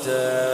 أَخْرَجْتَ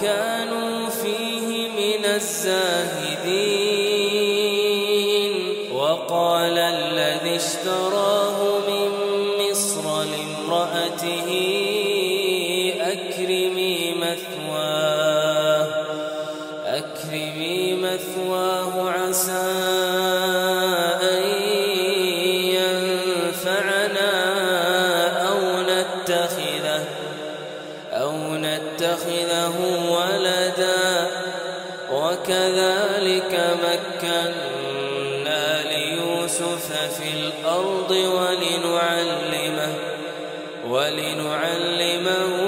كانوا فيه من الزاهدين. وقال الذي اشترى الأرض ولنعلمه ولنعلمه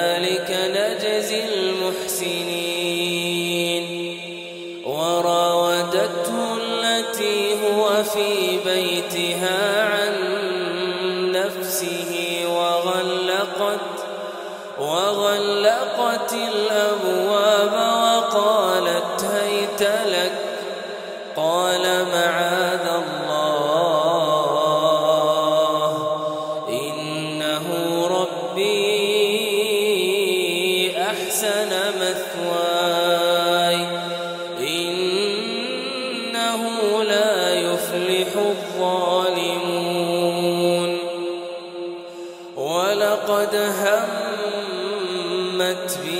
وكذلك نجزي المحسنين. وراودته التي هو في بيتها عن نفسه وغلقت وغلقت الأبواب وقد همت بي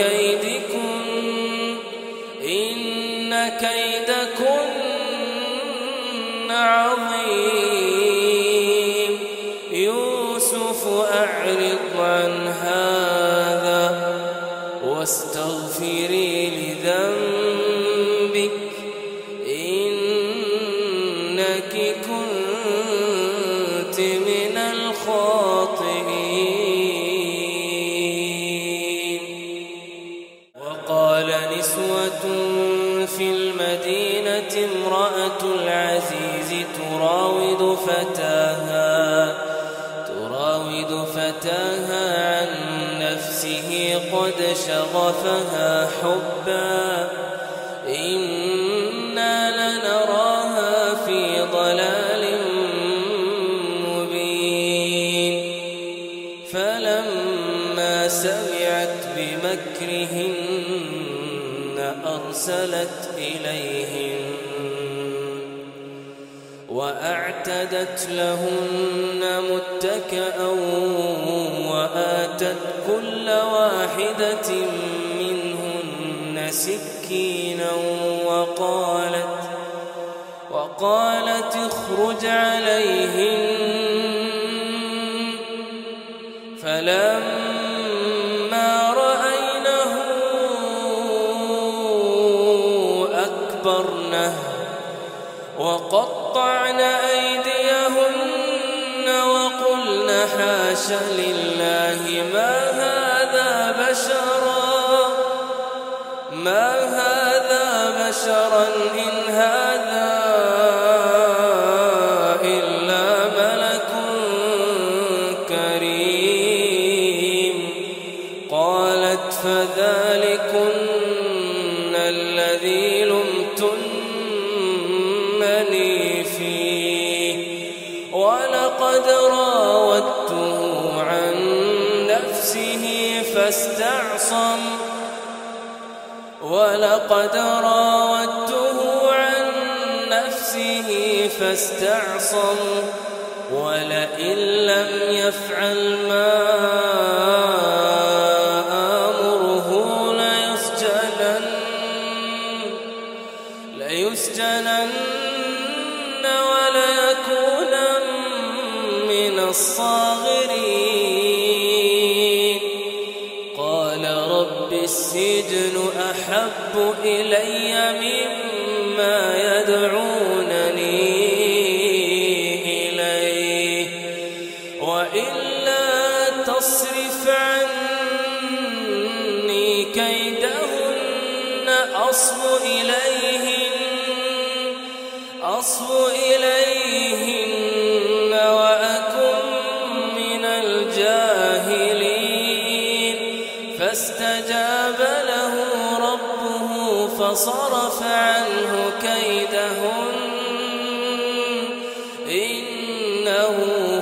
كيدكن إن كيدكن فتاها عن نفسه قد شغفها حبا. إنا لنراها في ضلال مبين. فلما سمعت بمكرهن أرسلت إليهن وأعتدت لهن متكأ منهن سكينا وقالت وقالت اخرج عليهن فلما وقطعن أيديهن وقلن حاش لله بشرا إن هذا إلا ملك كريم. قالت فذلكن الذي لمتنني فيه. ولقد راودته عن نفسه فاستعصم. ولقد راودته عن نفسه فاستعصم ولئن لم يفعل ما السجن أحب إلي مما يدعونني. وصرف عنه كيدهن. إنه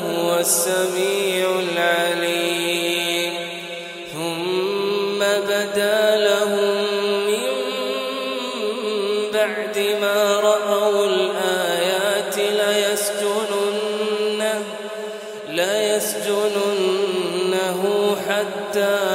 هو السميع العليم. ثم بدا لهم من بعد ما رأوا الآيات ليسجننه, ليسجننه حتى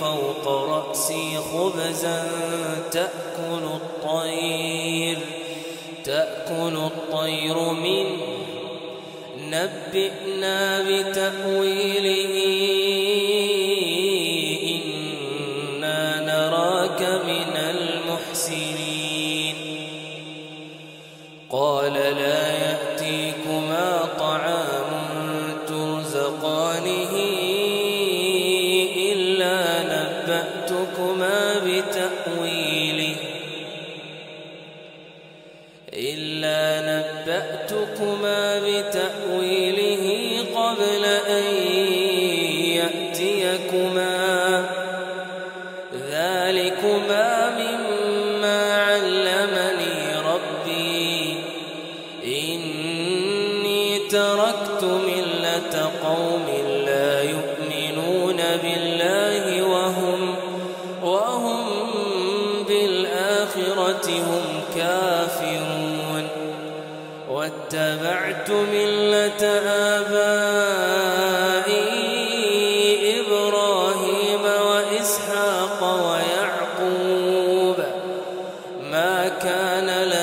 فوق رأسي خبزا تأكل الطير تأكل الطير منه. نبئنا بتأويله نبأتكما بتأويله قبل واتبعت ملة آبائي إبراهيم وإسحاق ويعقوب. ما كان لنا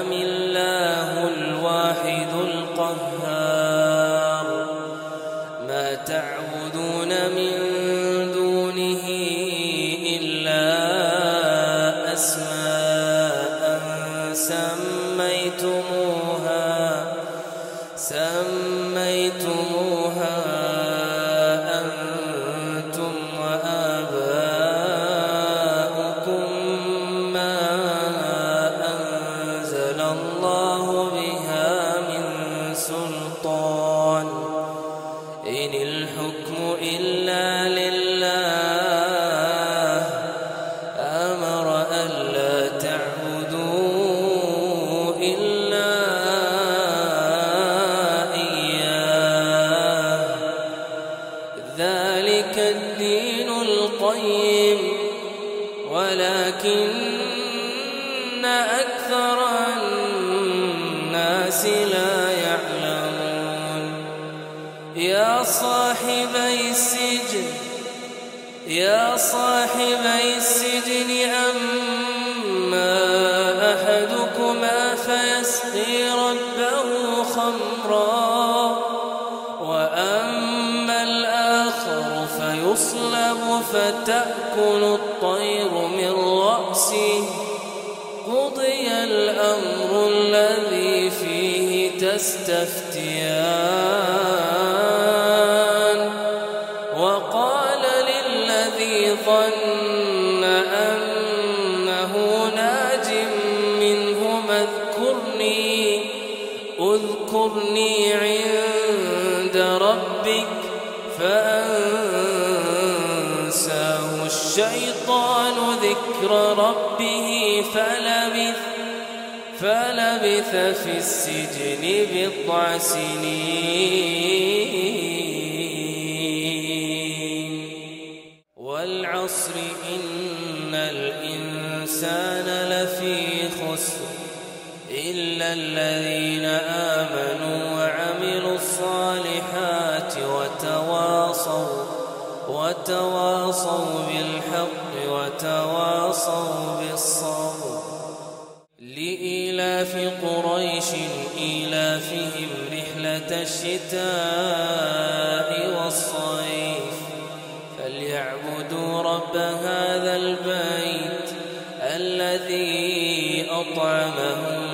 أم الله الواحد القهار؟ ما تعبدون من ولكن أكثر الناس لا يعلمون. يا صاحبي السجن يا صاحبي السجن أما أحدكما فيسقي ربه خمرا وأما الآخر فيصلب فتأكل الطير. من رأسه قضي الأمر الذي فيه تستفتيان. فلبث فلبث في السجن بضع سنين. والعصر إن الإنسان لفي خسر إلا الذين آمنوا وعملوا الصالحات وتواصوا وتواصوا بالحق وتواصوا بالصبر. الشتاء والصيف. فليعبدوا رب هذا البيت الذي أطعمهم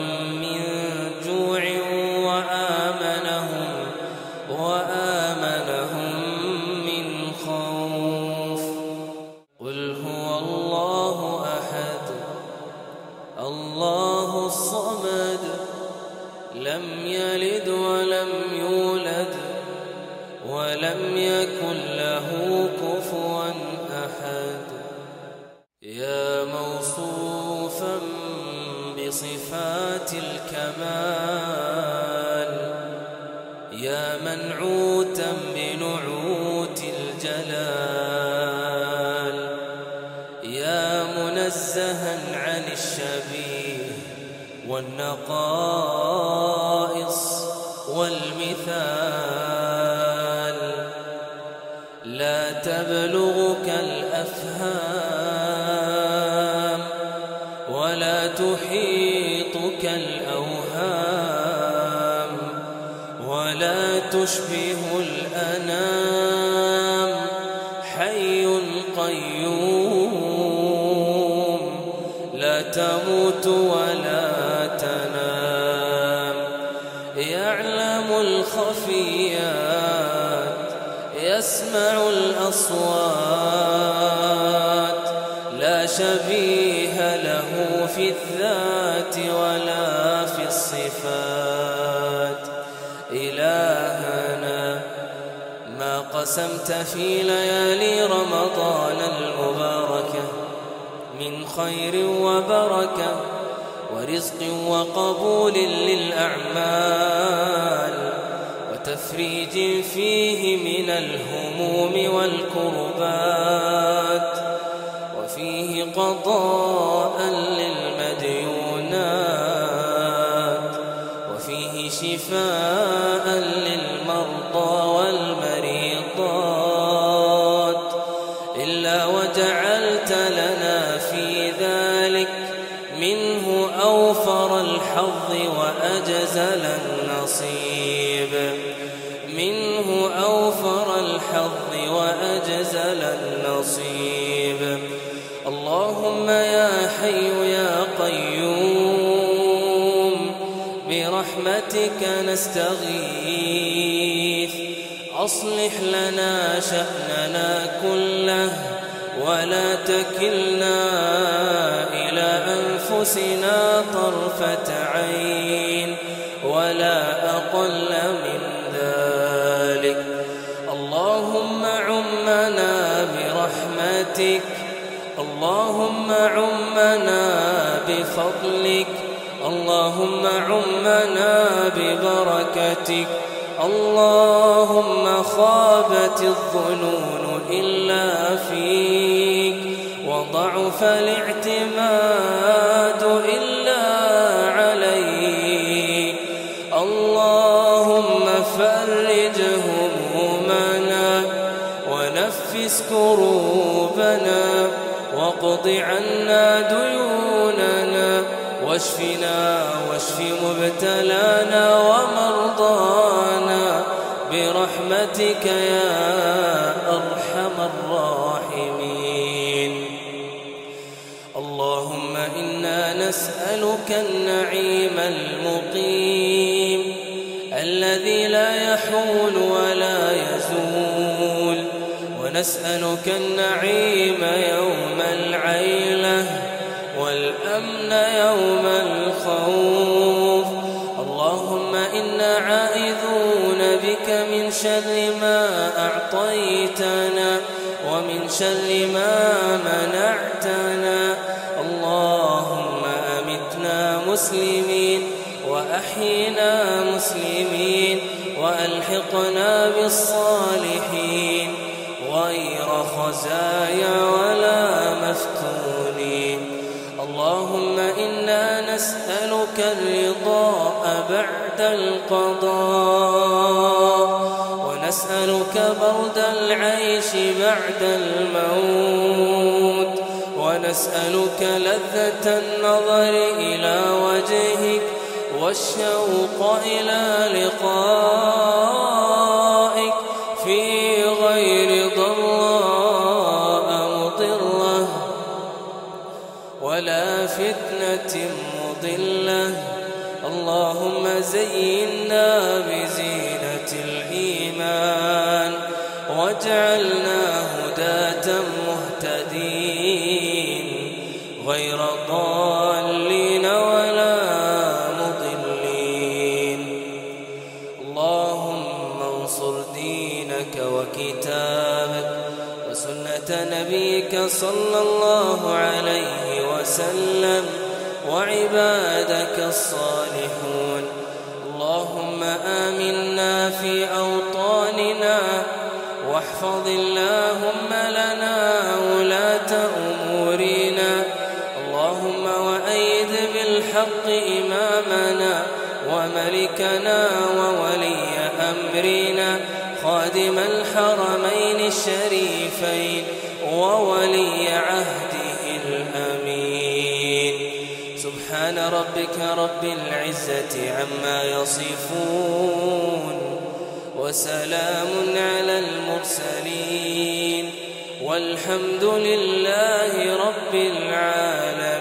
والنقائص تشبه الأنام حي قيوم لا تموت ولا الخفيات يسمع الأصوات لا شبيه له في الذات ولا في الصفات. ما قسمت في ليالي رمضان المباركة من خير وبركة ورزق وقبول للأعمال وتفريج فيه من الهموم والكربات وفيه قضاء للمديونات وفيه شفاء وجعلت لنا في ذلك منه أوفر الحظ وأجزل النصيب. منه أوفر الحظ وأجزل النصيب. اللهم يا حي يا قيوم برحمتك نستغيث. أصلح لنا شأننا كله ولا تكلنا إلى أنفسنا طرفة عين ولا أقل من ذلك. اللهم عمنا برحمتك. اللهم عمنا بفضلك. اللهم عمنا ببركتك. اللهم خابت الظنون إلا فيك وضعف الاعتماد إلا عليك. اللهم فرج همومنا ونفس كروبنا واقض عنا ديوننا واشفنا واشف مبتلانا ومرضانا برحمتك يا نسألك النعيم المقيم الذي لا يحول ولا يزول ونسألك النعيم يوم العيلة والأمن يوم الخوف. اللهم إنا عائذون بك من شر ما أعطيتنا ومن شر ما منعتنا. مسلمين وأحينا مسلمين وألحقنا بالصالحين غير خزايا ولا مفتونين اللهم إنا نسألك الرضاء بعد القضاء ونسألك برد العيش بعد الموت ونسألك لذة النظر إلى وجهك والشوق إلى لقائك في غير ضراء مضرة ولا فتنة مضلة. اللهم زينا بزينة الإيمان واجعلنا صلى الله عليه وسلم وعبادك الصالحون. اللهم آمنا في أوطاننا واحفظ اللهم لنا ولاة أمورنا. اللهم وأيد بالحق إمامنا وملكنا وولي أمرنا. خادم الحرمين الشريفين. وولي عهده الأمين. سبحان ربك رب العزة عما يصفون وسلام على المرسلين والحمد لله رب العالمين.